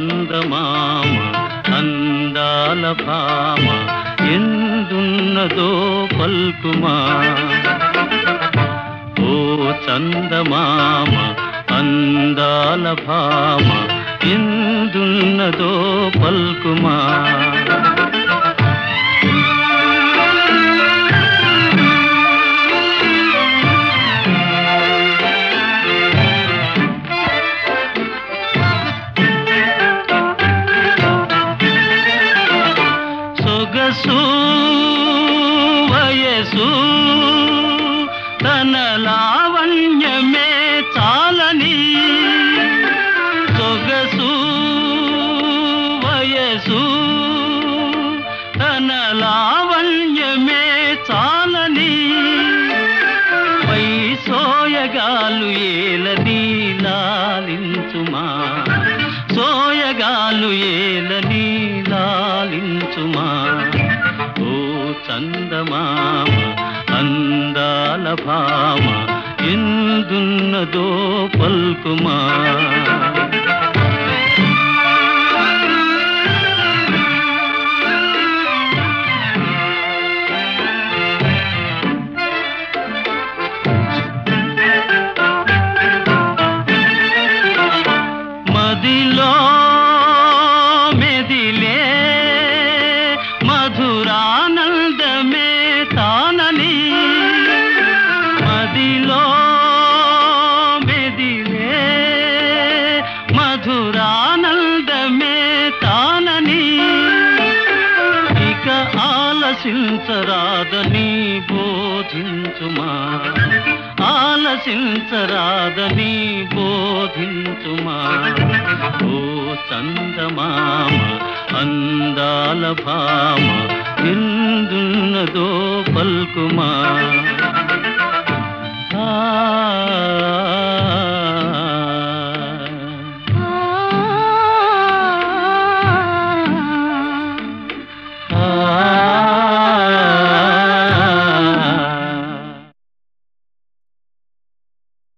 చందమామ అందాల భామ ఎందున్నదో పల్కుమా? ఓ చందమామ అందాల భామ ఎందున్నదో పల్కుమా? సొగసు వయసు తన లావణ్యమే చాలని. సొగసు వయసు తన లావణ్యమే చాలని. పై సోయగాలు ఏలని లాలించుమా సోయగాలు ఏలని లాలించుమా చందమామ అందాల భామ ఎందున్నదో పల్కుమా. ఆలసించరాదని బోధించుమా? ఆలసించరాదని బోధించుమా? ఓ చందమామ అందాల భామ ఎందున్నదో పల్కుమా?